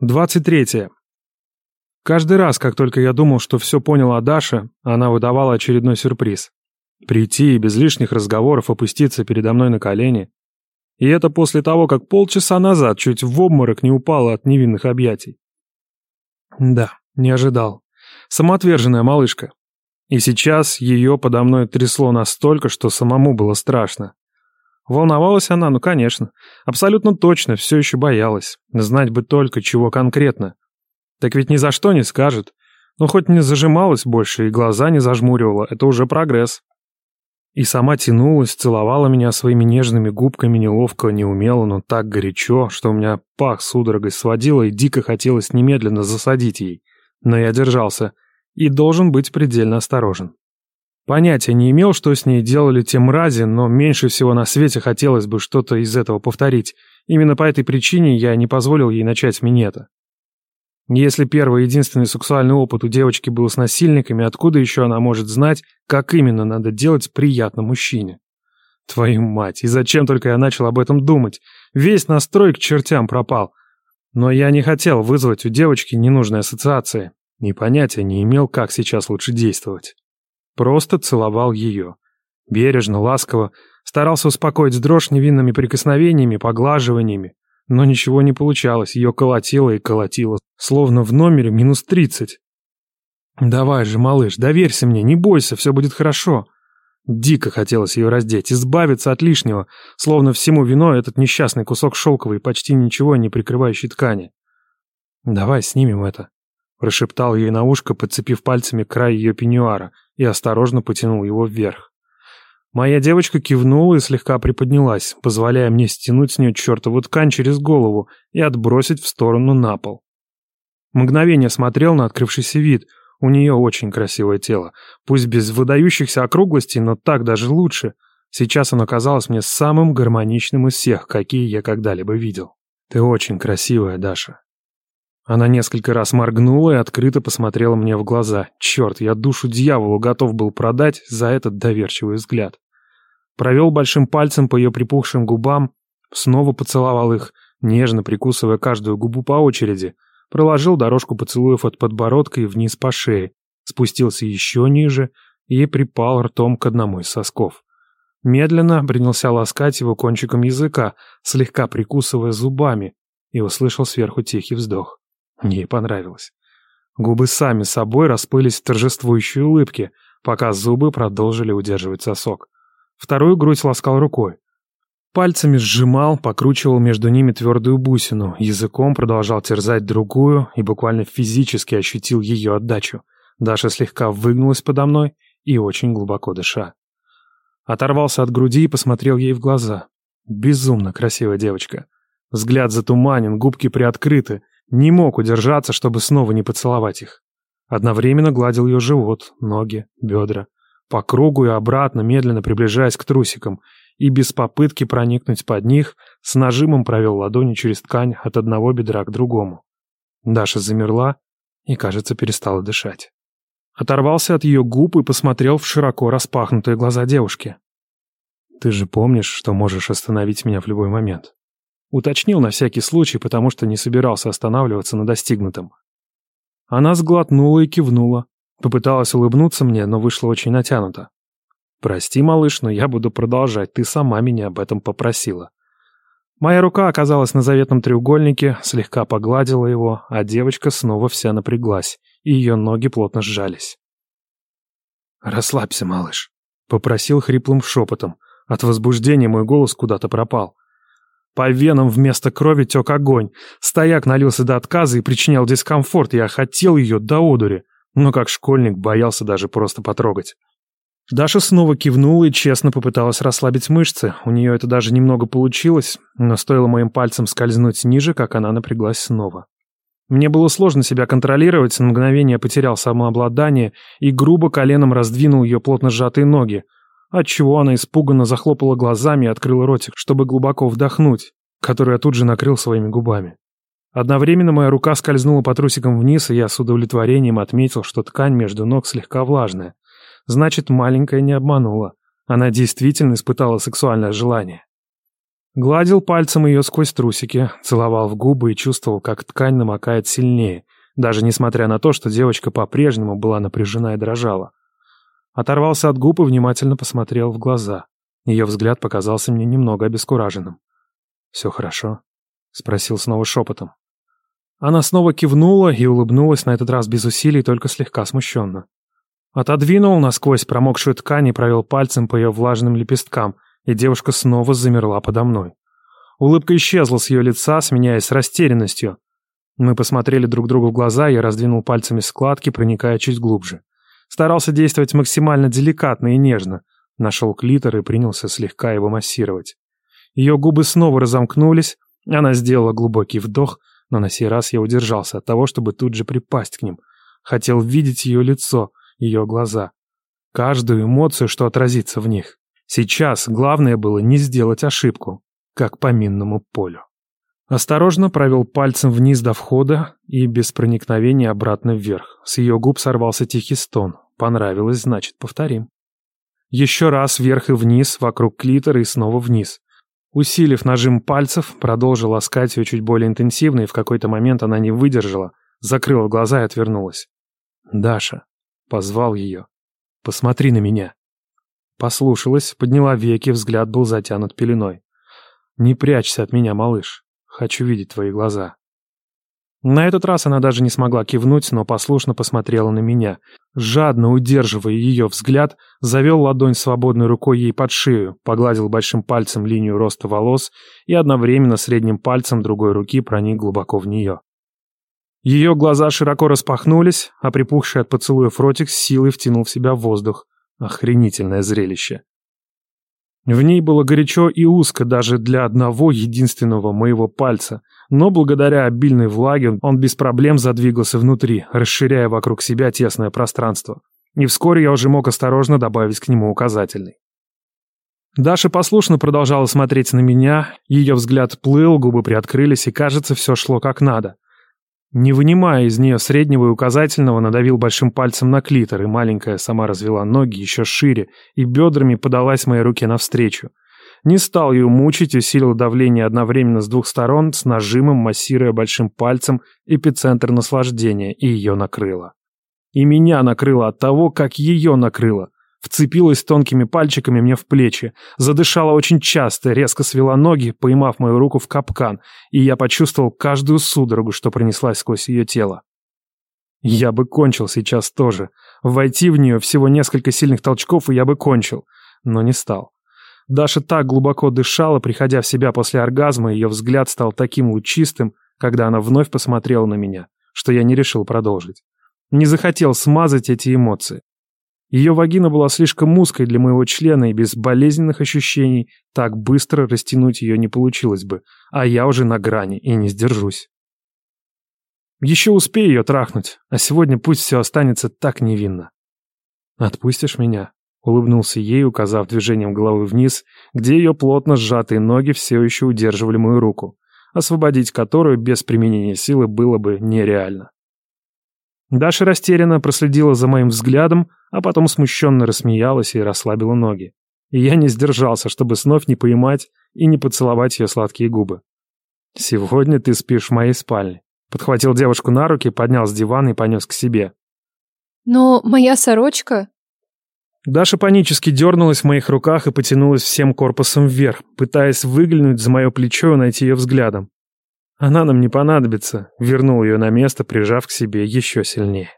23. Каждый раз, как только я думал, что все понял о Даше, она выдавала очередной сюрприз. Прийти и без лишних разговоров опуститься передо мной на колени. И это после того, как полчаса назад чуть в обморок не упала от невинных объятий. Да, не ожидал. Самоотверженная малышка. И сейчас ее подо мной трясло настолько, что самому было страшно. Волновалась она, ну конечно. Абсолютно точно, все еще боялась. Знать бы только, чего конкретно. Так ведь ни за что не скажет. Ну, хоть не зажималась больше и глаза не зажмуривала, это уже прогресс. И сама тянулась, целовала меня своими нежными губками неловко, неумело, но так горячо, что у меня пах судорогой сводило и дико хотелось немедленно засадить ей. Но я держался и должен быть предельно осторожен. Понятия не имел, что с ней делали те мрази, но меньше всего на свете хотелось бы что-то из этого повторить. Именно по этой причине я не позволил ей начать с минета. Если первый и единственный сексуальный опыт у девочки был с насильниками, откуда еще она может знать, как именно надо делать приятно мужчине? Твою мать, и зачем только я начал об этом думать? Весь настрой к чертям пропал. Но я не хотел вызвать у девочки ненужные ассоциации. И понятия не имел, как сейчас лучше действовать. Просто целовал ее. Бережно, ласково, старался успокоить дрожь невинными прикосновениями, поглаживаниями. Но ничего не получалось, ее колотило и колотило, словно в номере минус тридцать. «Давай же, малыш, доверься мне, не бойся, все будет хорошо». Дико хотелось ее раздеть, избавиться от лишнего, словно всему виной этот несчастный кусок шелковой, почти ничего не прикрывающей ткани. «Давай снимем это», — прошептал ей на ушко, подцепив пальцами край ее пеньюара — и осторожно потянул его вверх. Моя девочка кивнула и слегка приподнялась, позволяя мне стянуть с нее чертову ткань через голову и отбросить в сторону на пол. Мгновение смотрел на открывшийся вид. У нее очень красивое тело. Пусть без выдающихся округлостей, но так даже лучше. Сейчас оно казалось мне самым гармоничным из всех, какие я когда-либо видел. Ты очень красивая, Даша. Она несколько раз моргнула и открыто посмотрела мне в глаза. Черт, я душу дьяволу готов был продать за этот доверчивый взгляд. Провел большим пальцем по ее припухшим губам, снова поцеловал их, нежно прикусывая каждую губу по очереди, проложил дорожку поцелуев от подбородка и вниз по шее, спустился еще ниже и припал ртом к одному из сосков. Медленно принялся ласкать его кончиком языка, слегка прикусывая зубами, и услышал сверху тихий вздох. Ей понравилось. Губы сами собой расплылись в торжествующей улыбке, пока зубы продолжили удерживать сосок. Вторую грудь ласкал рукой. Пальцами сжимал, покручивал между ними твердую бусину, языком продолжал терзать другую и буквально физически ощутил ее отдачу. Даша слегка выгнулась подо мной и очень глубоко дыша. Оторвался от груди и посмотрел ей в глаза. Безумно красивая девочка. Взгляд затуманен, губки приоткрыты, не мог удержаться, чтобы снова не поцеловать их. Одновременно гладил ее живот, ноги, бедра. По кругу и обратно, медленно приближаясь к трусикам, и без попытки проникнуть под них, с нажимом провел ладони через ткань от одного бедра к другому. Даша замерла и, кажется, перестала дышать. Оторвался от ее губ и посмотрел в широко распахнутые глаза девушки. «Ты же помнишь, что можешь остановить меня в любой момент?» Уточнил на всякий случай, потому что не собирался останавливаться на достигнутом. Она сглотнула и кивнула. Попыталась улыбнуться мне, но вышло очень натянуто. «Прости, малыш, но я буду продолжать, ты сама меня об этом попросила». Моя рука оказалась на заветном треугольнике, слегка погладила его, а девочка снова вся напряглась, и ее ноги плотно сжались. «Расслабься, малыш», — попросил хриплым шепотом. От возбуждения мой голос куда-то пропал. По венам вместо крови тек огонь. Стояк налился до отказа и причинял дискомфорт. Я хотел ее до одури, но как школьник боялся даже просто потрогать. Даша снова кивнула и честно попыталась расслабить мышцы. У нее это даже немного получилось, но стоило моим пальцем скользнуть ниже, как она напряглась снова. Мне было сложно себя контролировать, на мгновение потерял самообладание и грубо коленом раздвинул ее плотно сжатые ноги отчего она испуганно захлопала глазами и открыла ротик, чтобы глубоко вдохнуть, который я тут же накрыл своими губами. Одновременно моя рука скользнула по трусикам вниз, и я с удовлетворением отметил, что ткань между ног слегка влажная. Значит, маленькая не обманула. Она действительно испытала сексуальное желание. Гладил пальцем ее сквозь трусики, целовал в губы и чувствовал, как ткань намокает сильнее, даже несмотря на то, что девочка по-прежнему была напряжена и дрожала. Оторвался от губ и внимательно посмотрел в глаза. Ее взгляд показался мне немного обескураженным. «Все хорошо?» — спросил снова шепотом. Она снова кивнула и улыбнулась на этот раз без усилий, только слегка смущенно. Отодвинул насквозь промокшую ткань и провел пальцем по ее влажным лепесткам, и девушка снова замерла подо мной. Улыбка исчезла с ее лица, сменяясь растерянностью. Мы посмотрели друг другу в глаза, я раздвинул пальцами складки, проникая чуть глубже. Старался действовать максимально деликатно и нежно. Нашел клитор и принялся слегка его массировать. Ее губы снова разомкнулись, она сделала глубокий вдох, но на сей раз я удержался от того, чтобы тут же припасть к ним. Хотел видеть ее лицо, ее глаза. Каждую эмоцию, что отразится в них. Сейчас главное было не сделать ошибку, как по минному полю. Осторожно провел пальцем вниз до входа и без проникновения обратно вверх. С ее губ сорвался тихий стон. Понравилось, значит, повторим. Еще раз вверх и вниз, вокруг клитора и снова вниз. Усилив нажим пальцев, продолжил ласкать ее чуть более интенсивно, и в какой-то момент она не выдержала, закрыла глаза и отвернулась. «Даша», — позвал ее, — «посмотри на меня». Послушалась, подняла веки, взгляд был затянут пеленой. «Не прячься от меня, малыш. Хочу видеть твои глаза». На этот раз она даже не смогла кивнуть, но послушно посмотрела на меня. Жадно удерживая ее взгляд, завел ладонь свободной рукой ей под шею, погладил большим пальцем линию роста волос и одновременно средним пальцем другой руки проник глубоко в нее. Ее глаза широко распахнулись, а припухший от поцелуев ротик с силой втянул в себя воздух. Охренительное зрелище. В ней было горячо и узко даже для одного единственного моего пальца, но благодаря обильной влаге он без проблем задвигался внутри, расширяя вокруг себя тесное пространство. И вскоре я уже мог осторожно добавить к нему указательный. Даша послушно продолжала смотреть на меня, ее взгляд плыл, губы приоткрылись, и, кажется, все шло как надо. Не вынимая из нее среднего и указательного, надавил большим пальцем на клитор, и маленькая сама развела ноги еще шире и бедрами подалась моей руке навстречу. Не стал ее мучить, усилил давление одновременно с двух сторон, с нажимом, массируя большим пальцем эпицентр наслаждения, и ее накрыло. И меня накрыло от того, как ее накрыло. Вцепилась тонкими пальчиками мне в плечи, задышала очень часто, резко свела ноги, поймав мою руку в капкан, и я почувствовал каждую судорогу, что пронеслась сквозь ее тело. Я бы кончил сейчас тоже. Войти в нее всего несколько сильных толчков, и я бы кончил. Но не стал. Даша так глубоко дышала, приходя в себя после оргазма, ее взгляд стал таким лучистым, когда она вновь посмотрела на меня, что я не решил продолжить. Не захотел смазать эти эмоции. Ее вагина была слишком узкой для моего члена, и без болезненных ощущений так быстро растянуть ее не получилось бы, а я уже на грани и не сдержусь. Еще успею ее трахнуть, а сегодня пусть все останется так невинно. «Отпустишь меня?» — улыбнулся ей, указав движением головы вниз, где ее плотно сжатые ноги все еще удерживали мою руку, освободить которую без применения силы было бы нереально. Даша растерянно проследила за моим взглядом, а потом смущенно рассмеялась и расслабила ноги. И я не сдержался, чтобы снова не поймать и не поцеловать ее сладкие губы. «Сегодня ты спишь в моей спальне». Подхватил девушку на руки, поднял с дивана и понес к себе. «Но моя сорочка...» Даша панически дернулась в моих руках и потянулась всем корпусом вверх, пытаясь выглянуть за мое плечо и найти ее взглядом. Она нам не понадобится, вернул ее на место, прижав к себе еще сильнее.